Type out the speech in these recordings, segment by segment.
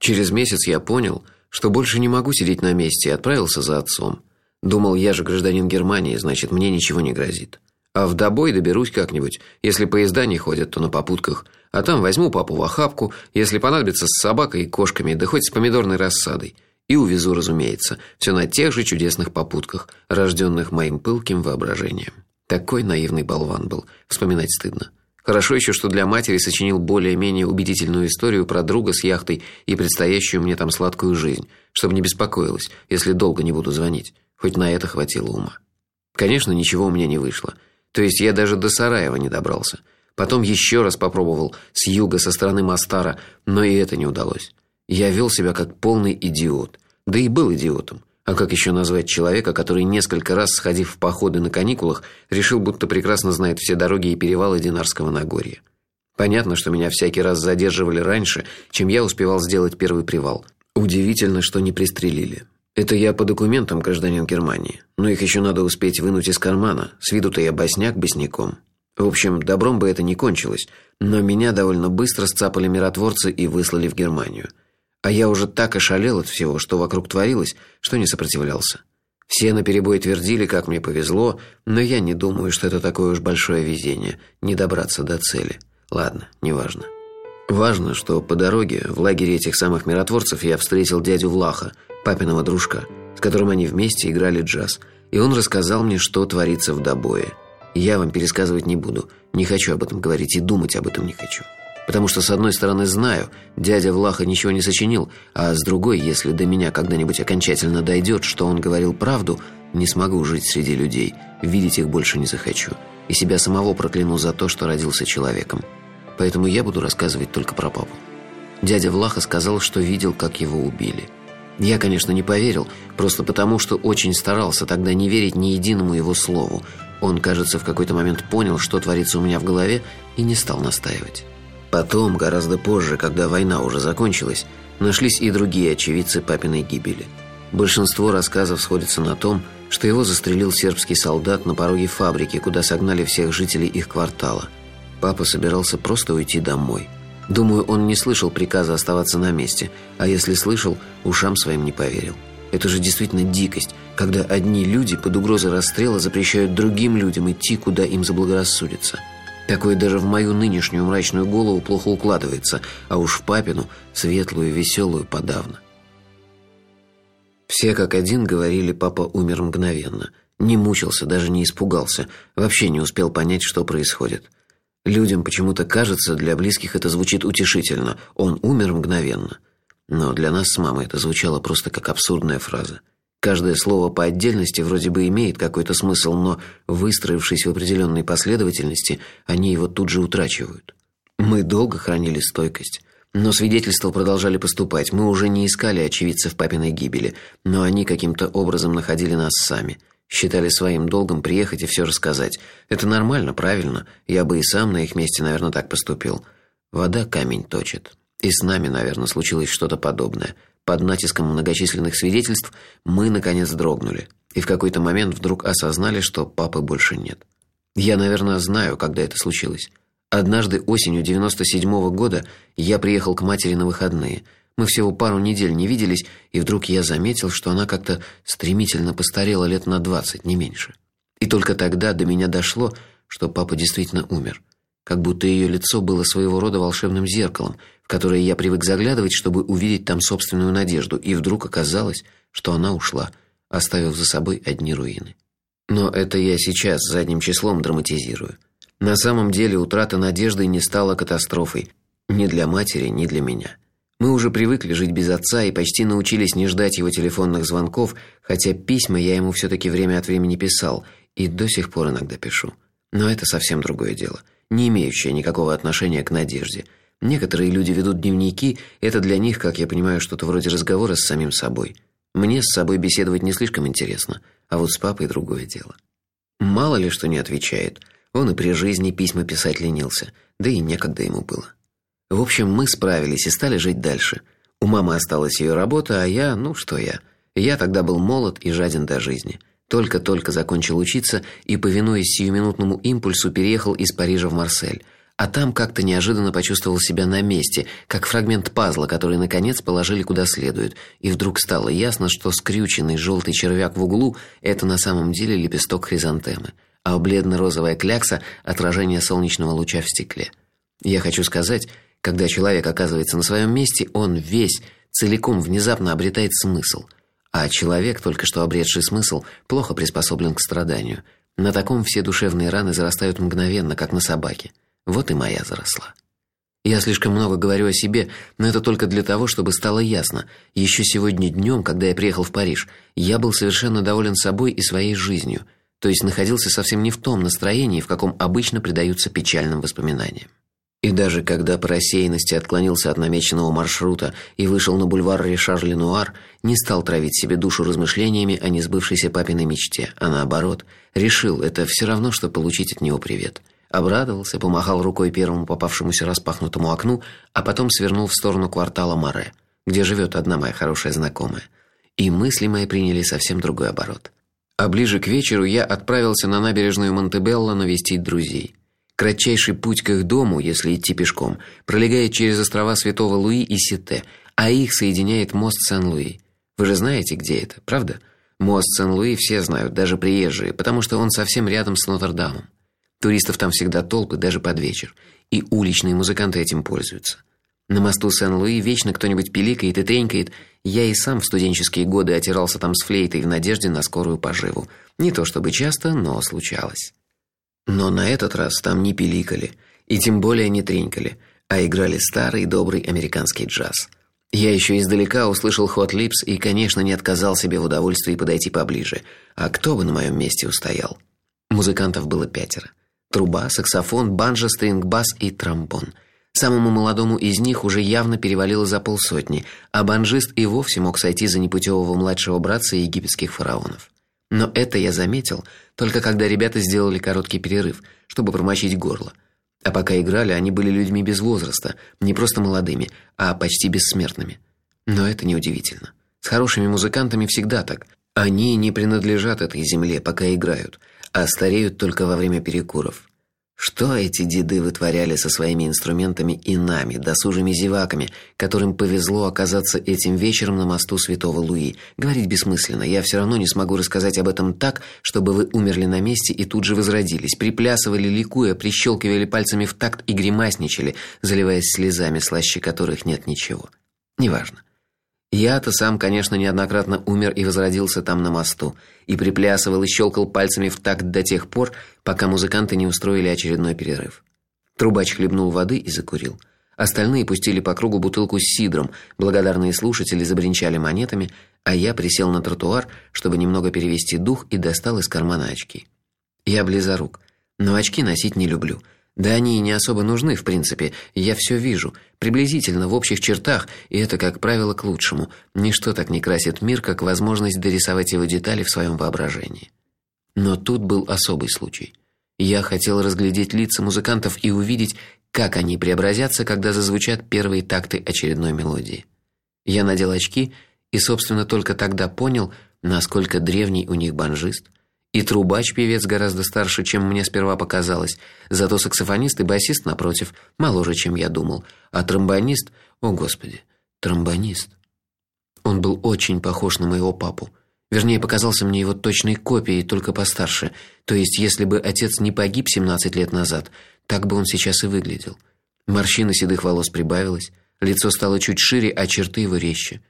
Через месяц я понял, что больше не могу сидеть на месте и отправился за отцом. Думал, я же гражданин Германии, значит, мне ничего не грозит. А в Добой доберусь как-нибудь. Если поезда не ходят, то на попутках. А там возьму папу в охапку, если понадобится с собакой и кошками, да хоть с помидорной рассадой. И увезу, разумеется, все на тех же чудесных попутках, рожденных моим пылким воображением. Такой наивный болван был, вспоминать стыдно. Хорошо еще, что для матери сочинил более-менее убедительную историю про друга с яхтой и предстоящую мне там сладкую жизнь, чтобы не беспокоилась, если долго не буду звонить. Хоть на это хватило ума. Конечно, ничего у меня не вышло. То есть я даже до Сараева не добрался. Потом еще раз попробовал с юга со стороны Мастара, но и это не удалось. Я вел себя как полный идиот. Да и был идиотом. А как еще назвать человека, который несколько раз, сходив в походы на каникулах, решил, будто прекрасно знает все дороги и перевалы Динарского Нагорья? Понятно, что меня всякий раз задерживали раньше, чем я успевал сделать первый привал. Удивительно, что не пристрелили. Это я по документам гражданин Германии, но их еще надо успеть вынуть из кармана. С виду-то я босняк босняком. В общем, добром бы это не кончилось, но меня довольно быстро сцапали миротворцы и выслали в Германию. А я уже так ошалел от всего, что вокруг творилось, что не сопротивлялся. Все наперебой твердили, как мне повезло, но я не думаю, что это такое уж большое везение не добраться до цели. Ладно, неважно. Важно, что по дороге в лагере этих самых миротворцев я встретил дядю Влаха, папиного дружка, с которым они вместе играли джаз, и он рассказал мне, что творится в Добое. Я вам пересказывать не буду, не хочу об этом говорить и думать об этом не хочу. Потому что, с одной стороны, знаю, дядя Влаха ничего не сочинил, а с другой, если до меня когда-нибудь окончательно дойдет, что он говорил правду, не смогу жить среди людей, видеть их больше не захочу. И себя самого прокляну за то, что родился человеком. Поэтому я буду рассказывать только про папу. Дядя Влаха сказал, что видел, как его убили. Я, конечно, не поверил, просто потому, что очень старался тогда не верить ни единому его слову. Он, кажется, в какой-то момент понял, что творится у меня в голове, и не стал настаивать. Потом, гораздо позже, когда война уже закончилась, нашлись и другие очевидцы папиной гибели. Большинство рассказов сходится на том, что его застрелил сербский солдат на пороге фабрики, куда согнали всех жителей их квартала. Папа собирался просто уйти домой. Думаю, он не слышал приказа оставаться на месте, а если слышал, ушам своим не поверил. Это же действительно дикость, когда одни люди под угрозой расстрела запрещают другим людям идти, куда им заблагорассудится. Такое даже в мою нынешнюю мрачную голову плохо укладывается, а уж в папину, светлую и веселую, подавно. Все как один говорили, папа умер мгновенно. Не мучился, даже не испугался, вообще не успел понять, что происходит. Людям почему-то кажется, для близких это звучит утешительно. Он умер мгновенно. Но для нас с мамой это звучало просто как абсурдная фраза. Каждое слово по отдельности вроде бы имеет какой-то смысл, но, выстроившись в определенной последовательности, они его тут же утрачивают. Мы долго хранили стойкость. Но свидетельства продолжали поступать. Мы уже не искали очевидцев папиной гибели, но они каким-то образом находили нас сами. Считали своим долгом приехать и все рассказать. Это нормально, правильно. Я бы и сам на их месте, наверное, так поступил. Вода камень точит. И с нами, наверное, случилось что-то подобное – под натиском многочисленных свидетельств мы наконец дрогнули и в какой-то момент вдруг осознали, что папы больше нет. Я, наверное, знаю, когда это случилось. Однажды осенью 97 -го года я приехал к матери на выходные. Мы всего пару недель не виделись, и вдруг я заметил, что она как-то стремительно постарела лет на двадцать, не меньше. И только тогда до меня дошло, что папа действительно умер как будто ее лицо было своего рода волшебным зеркалом, в которое я привык заглядывать, чтобы увидеть там собственную надежду, и вдруг оказалось, что она ушла, оставив за собой одни руины. Но это я сейчас задним числом драматизирую. На самом деле утрата надежды не стала катастрофой ни для матери, ни для меня. Мы уже привыкли жить без отца и почти научились не ждать его телефонных звонков, хотя письма я ему все таки время от времени писал и до сих пор иногда пишу. Но это совсем другое дело не имеющая никакого отношения к надежде. Некоторые люди ведут дневники, это для них, как я понимаю, что-то вроде разговора с самим собой. Мне с собой беседовать не слишком интересно, а вот с папой другое дело. Мало ли что не отвечает. Он и при жизни письма писать ленился, да и некогда ему было. В общем, мы справились и стали жить дальше. У мамы осталась ее работа, а я, ну что я? Я тогда был молод и жаден до жизни. Только-только закончил учиться и, повинуясь сиюминутному импульсу, переехал из Парижа в Марсель. а там как-то неожиданно почувствовал себя на месте, как фрагмент пазла, который наконец положили куда следует, и вдруг стало ясно, что скрюченный желтый червяк в углу это на самом деле лепесток хризантемы, а бледно-розовая клякса отражение солнечного луча в стекле. Я хочу сказать, когда человек оказывается на своем месте, он весь целиком внезапно обретает смысл. А человек, только что обретший смысл, плохо приспособлен к страданию. На таком все душевные раны зарастают мгновенно, как на собаке. Вот и моя заросла. Я слишком много говорю о себе, но это только для того, чтобы стало ясно. Еще сегодня днем, когда я приехал в Париж, я был совершенно доволен собой и своей жизнью, то есть находился совсем не в том настроении, в каком обычно предаются печальным воспоминаниям. И даже когда по рассеянности отклонился от намеченного маршрута и вышел на бульвар Ришар-Ленуар, не стал травить себе душу размышлениями о несбывшейся папиной мечте, а наоборот, решил, это все равно что получить от него привет. Обрадовался, помахал рукой первому попавшемуся распахнутому окну, а потом свернул в сторону квартала Маре, где живет одна моя хорошая знакомая. И мысли мои приняли совсем другой оборот. А ближе к вечеру я отправился на набережную Монтебелло навестить друзей. Кратчайший путь к их дому, если идти пешком, пролегает через острова Святого Луи и Сите, а их соединяет мост Сен-Луи. Вы же знаете, где это, правда? Мост Сен-Луи все знают, даже приезжие, потому что он совсем рядом с Нотр-Дамом. Туристов там всегда толпы даже под вечер, и уличные музыканты этим пользуются. На мосту Сен-Луи вечно кто-нибудь пиликает и тренькает. Я и сам в студенческие годы отирался там с флейтой в надежде на скорую поживу. Не то чтобы часто, но случалось. Но на этот раз там не пиликали, и тем более не тренькали, а играли старый добрый американский джаз. Я еще издалека услышал Hot Lips и, конечно, не отказал себе в удовольствии подойти поближе. А кто бы на моем месте устоял? Музыкантов было пятеро: труба, саксофон, банджо, стринг-бас и тромбон. Самому молодому из них уже явно перевалило за полсотни, а банджист и вовсе мог сойти за непутевого младшего братца египетских фараонов. Но это я заметил только когда ребята сделали короткий перерыв, чтобы промочить горло. А пока играли, они были людьми без возраста, не просто молодыми, а почти бессмертными. Но это неудивительно. С хорошими музыкантами всегда так. Они не принадлежат этой земле, пока играют, а стареют только во время перекуров. Что эти деды вытворяли со своими инструментами и нами, досужими зеваками, которым повезло оказаться этим вечером на мосту Святого Луи? Говорить бессмысленно. Я все равно не смогу рассказать об этом так, чтобы вы умерли на месте и тут же возродились, приплясывали, ликуя, прищелкивали пальцами в такт и гримасничали, заливаясь слезами, слаще которых нет ничего. Неважно. Я-то сам, конечно, неоднократно умер и возродился там на мосту, и приплясывал и щелкал пальцами в такт до тех пор, пока музыканты не устроили очередной перерыв. Трубач хлебнул воды и закурил. Остальные пустили по кругу бутылку с сидром. Благодарные слушатели забринчали монетами, а я присел на тротуар, чтобы немного перевести дух и достал из кармана очки. Я близорук, но очки носить не люблю. Да они и не особо нужны, в принципе. Я все вижу, приблизительно в общих чертах, и это, как правило, к лучшему. Ничто так не красит мир, как возможность дорисовать его детали в своем воображении. Но тут был особый случай. Я хотел разглядеть лица музыкантов и увидеть, как они преобразятся, когда зазвучат первые такты очередной мелодии. Я надел очки и, собственно, только тогда понял, насколько древний у них банжист – и трубач-певец гораздо старше, чем мне сперва показалось. Зато саксофонист и басист напротив моложе, чем я думал, а тромбонист, о господи, тромбонист. Он был очень похож на моего папу. Вернее, показался мне его точной копией, только постарше. То есть, если бы отец не погиб 17 лет назад, так бы он сейчас и выглядел. Морщина седых волос прибавилась, лицо стало чуть шире, а черты его резче.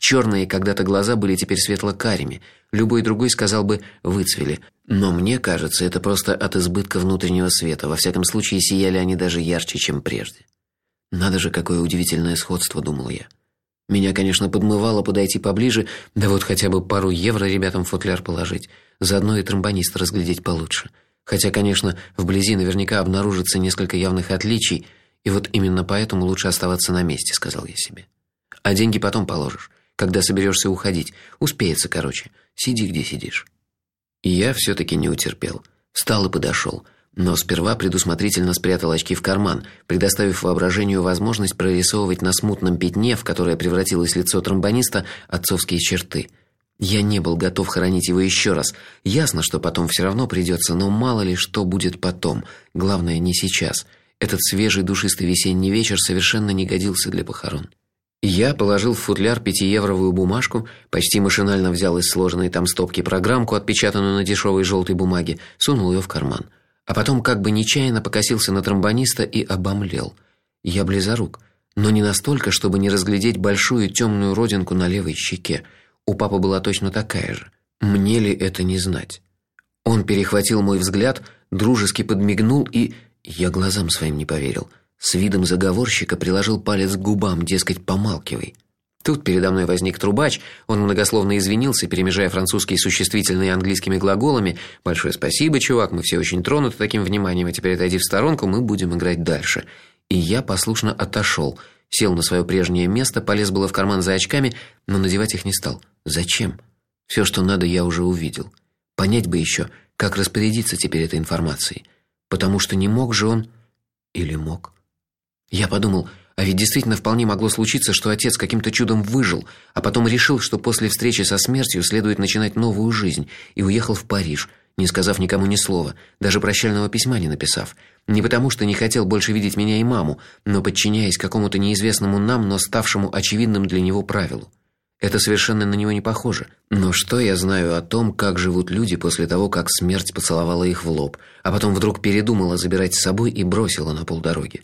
Черные когда-то глаза были теперь светло-карими, любой другой сказал бы выцвели, но мне кажется, это просто от избытка внутреннего света. Во всяком случае, сияли они даже ярче, чем прежде. Надо же, какое удивительное сходство, думал я. Меня, конечно, подмывало подойти поближе, да вот хотя бы пару евро ребятам в футляр положить, заодно и тромбониста разглядеть получше. Хотя, конечно, вблизи наверняка обнаружится несколько явных отличий, и вот именно поэтому лучше оставаться на месте, сказал я себе. А деньги потом положишь когда соберешься уходить. Успеется, короче. Сиди, где сидишь. И я все таки не утерпел. Встал и подошел, но сперва предусмотрительно спрятал очки в карман, предоставив воображению возможность прорисовывать на смутном пятне, в которое превратилось лицо тромбониста, отцовские черты. Я не был готов хоронить его еще раз. Ясно, что потом все равно придется, но мало ли что будет потом. Главное не сейчас. Этот свежий душистый весенний вечер совершенно не годился для похорон. Я положил в футляр пятиевровую бумажку, почти машинально взял из сложенной там стопки программку, отпечатанную на дешевой желтой бумаге, сунул ее в карман, а потом как бы нечаянно покосился на тромбониста и обомлел. Я близорук, но не настолько, чтобы не разглядеть большую темную родинку на левой щеке. У папы была точно такая же. Мне ли это не знать? Он перехватил мой взгляд, дружески подмигнул и я глазам своим не поверил с видом заговорщика приложил палец к губам, дескать, помалкивай. Тут передо мной возник трубач, он многословно извинился, перемежая французские существительные английскими глаголами. Большое спасибо, чувак, мы все очень тронуты таким вниманием, а теперь отойди в сторонку, мы будем играть дальше. И я послушно отошел, сел на свое прежнее место, полез было в карман за очками, но надевать их не стал. Зачем? Все, что надо, я уже увидел. Понять бы еще, как распорядиться теперь этой информацией, потому что не мог же он или мог. Я подумал, а ведь действительно вполне могло случиться, что отец каким-то чудом выжил, а потом решил, что после встречи со смертью следует начинать новую жизнь, и уехал в Париж, не сказав никому ни слова, даже прощального письма не написав. Не потому, что не хотел больше видеть меня и маму, но подчиняясь какому-то неизвестному нам, но ставшему очевидным для него правилу. Это совершенно на него не похоже. Но что я знаю о том, как живут люди после того, как смерть поцеловала их в лоб, а потом вдруг передумала забирать с собой и бросила на полдороги?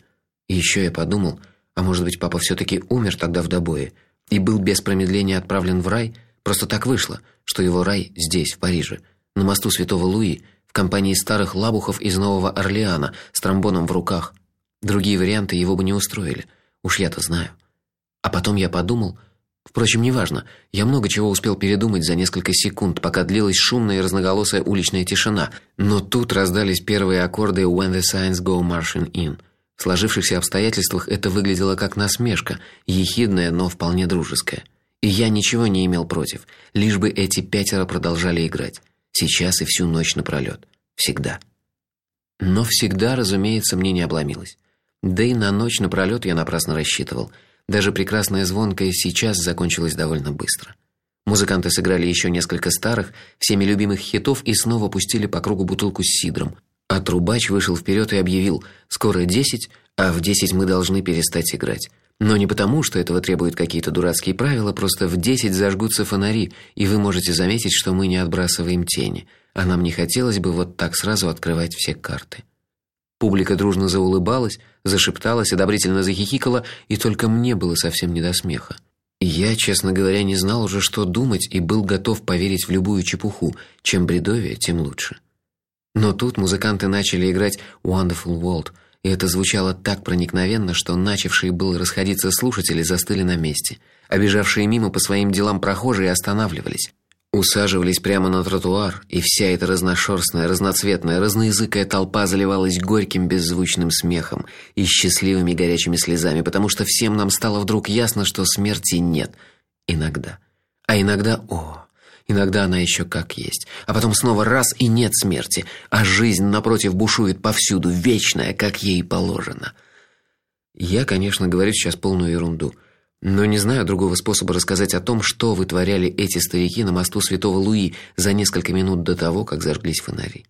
И еще я подумал, а может быть, папа все таки умер тогда в Добое и был без промедления отправлен в рай? Просто так вышло, что его рай здесь, в Париже, на мосту Святого Луи, в компании старых лабухов из Нового Орлеана с тромбоном в руках. Другие варианты его бы не устроили. Уж я-то знаю. А потом я подумал, Впрочем, неважно. Я много чего успел передумать за несколько секунд, пока длилась шумная и разноголосая уличная тишина. Но тут раздались первые аккорды When the Signs Go Marching In. В сложившихся обстоятельствах это выглядело как насмешка, ехидная, но вполне дружеская. И я ничего не имел против, лишь бы эти пятеро продолжали играть. Сейчас и всю ночь напролет. Всегда. Но всегда, разумеется, мне не обломилось. Да и на ночь напролет я напрасно рассчитывал. Даже прекрасная звонкая сейчас закончилась довольно быстро. Музыканты сыграли еще несколько старых, всеми любимых хитов и снова пустили по кругу бутылку с сидром, а трубач вышел вперед и объявил: "Скоро десять, а в десять мы должны перестать играть". Но не потому, что этого требуют какие-то дурацкие правила, просто в десять зажгутся фонари, и вы можете заметить, что мы не отбрасываем тени. А нам не хотелось бы вот так сразу открывать все карты. Публика дружно заулыбалась, зашепталась, одобрительно захихикала, и только мне было совсем не до смеха. Я, честно говоря, не знал уже, что думать, и был готов поверить в любую чепуху, чем бредовее, тем лучше. Но тут музыканты начали играть Wonderful World, и это звучало так проникновенно, что начавшие было расходиться слушатели застыли на месте, а бежавшие мимо по своим делам прохожие останавливались. Усаживались прямо на тротуар, и вся эта разношерстная, разноцветная, разноязыкая толпа заливалась горьким беззвучным смехом и счастливыми горячими слезами, потому что всем нам стало вдруг ясно, что смерти нет иногда. А иногда, о, Иногда она еще как есть, а потом снова раз и нет смерти, а жизнь напротив бушует повсюду, вечная, как ей положено. Я, конечно, говорю сейчас полную ерунду, но не знаю другого способа рассказать о том, что вытворяли эти старики на мосту Святого Луи за несколько минут до того, как зажглись фонари.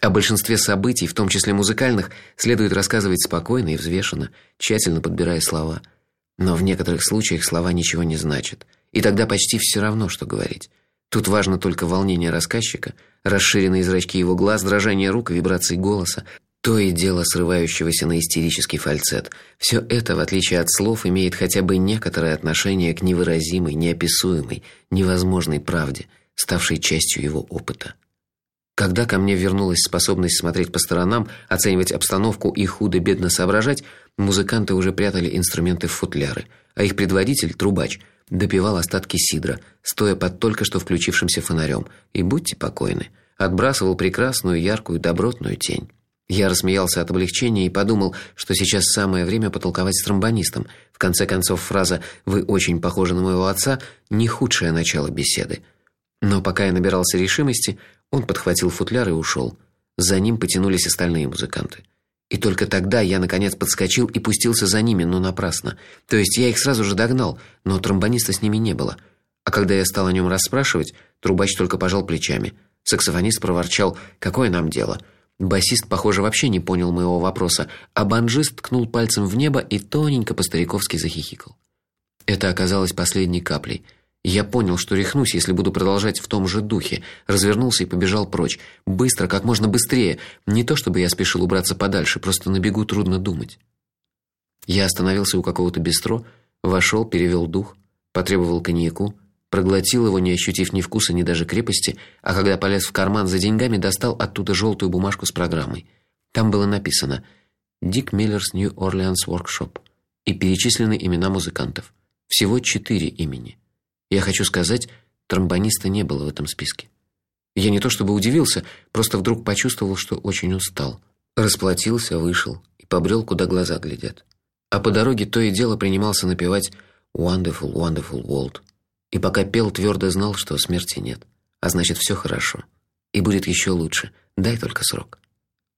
О большинстве событий, в том числе музыкальных, следует рассказывать спокойно и взвешенно, тщательно подбирая слова. Но в некоторых случаях слова ничего не значат, и тогда почти все равно, что говорить. Тут важно только волнение рассказчика, расширенные зрачки его глаз, дрожание рук, вибрации голоса, то и дело срывающегося на истерический фальцет. Все это, в отличие от слов, имеет хотя бы некоторое отношение к невыразимой, неописуемой, невозможной правде, ставшей частью его опыта. Когда ко мне вернулась способность смотреть по сторонам, оценивать обстановку и худо-бедно соображать, музыканты уже прятали инструменты в футляры, а их предводитель, трубач, допивал остатки сидра, стоя под только что включившимся фонарем, и будьте покойны, отбрасывал прекрасную, яркую, добротную тень. Я рассмеялся от облегчения и подумал, что сейчас самое время потолковать с тромбонистом. В конце концов, фраза «Вы очень похожи на моего отца» не худшее начало беседы. Но пока я набирался решимости, он подхватил футляр и ушел. За ним потянулись остальные музыканты. И только тогда я наконец подскочил и пустился за ними, но напрасно. То есть я их сразу же догнал, но тромбониста с ними не было. А когда я стал о нем расспрашивать, трубач только пожал плечами. Саксофонист проворчал: "Какое нам дело?" Басист, похоже, вообще не понял моего вопроса, а банджист ткнул пальцем в небо и тоненько по-стариковски захихикал. Это оказалось последней каплей. Я понял, что рехнусь, если буду продолжать в том же духе. Развернулся и побежал прочь, быстро, как можно быстрее. Не то чтобы я спешил убраться подальше, просто на бегу трудно думать. Я остановился у какого-то бистро, вошел, перевел дух, потребовал коньяку, проглотил его, не ощутив ни вкуса, ни даже крепости, а когда полез в карман за деньгами, достал оттуда желтую бумажку с программой. Там было написано: Dick Miller's New Orleans Workshop и перечислены имена музыкантов. Всего четыре имени. Я хочу сказать, тромбониста не было в этом списке. Я не то чтобы удивился, просто вдруг почувствовал, что очень устал. Расплатился, вышел и побрел, куда глаза глядят. А по дороге то и дело принимался напевать Wonderful, Wonderful World. И пока пел, твердо знал, что смерти нет, а значит, все хорошо. И будет еще лучше. Дай только срок.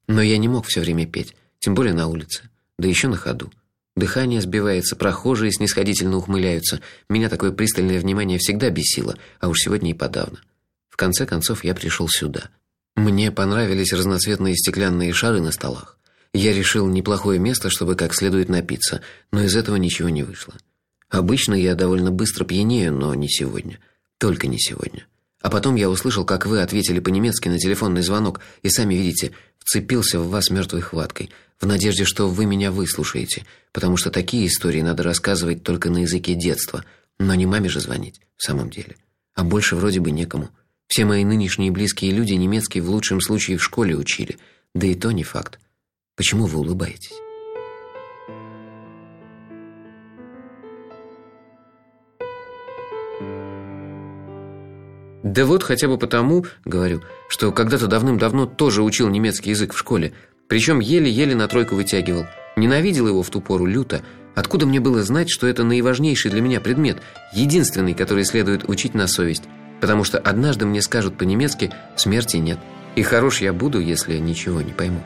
Но я не мог все время петь, тем более на улице, да еще на ходу. Дыхание сбивается, прохожие снисходительно ухмыляются. Меня такое пристальное внимание всегда бесило, а уж сегодня и подавно. В конце концов я пришел сюда. Мне понравились разноцветные стеклянные шары на столах. Я решил неплохое место, чтобы как следует напиться, но из этого ничего не вышло. Обычно я довольно быстро пьянею, но не сегодня. Только не сегодня. А потом я услышал, как вы ответили по-немецки на телефонный звонок, и сами видите, вцепился в вас мертвой хваткой, в надежде, что вы меня выслушаете, потому что такие истории надо рассказывать только на языке детства, но не маме же звонить, в самом деле. А больше вроде бы некому. Все мои нынешние близкие люди немецкий в лучшем случае в школе учили, да и то не факт. Почему вы улыбаетесь? Да вот хотя бы потому, говорю, что когда-то давным-давно тоже учил немецкий язык в школе, причем еле-еле на тройку вытягивал. Ненавидел его в ту пору люто. Откуда мне было знать, что это наиважнейший для меня предмет, единственный, который следует учить на совесть? Потому что однажды мне скажут по-немецки: "Смерти нет". И хорош я буду, если ничего не пойму.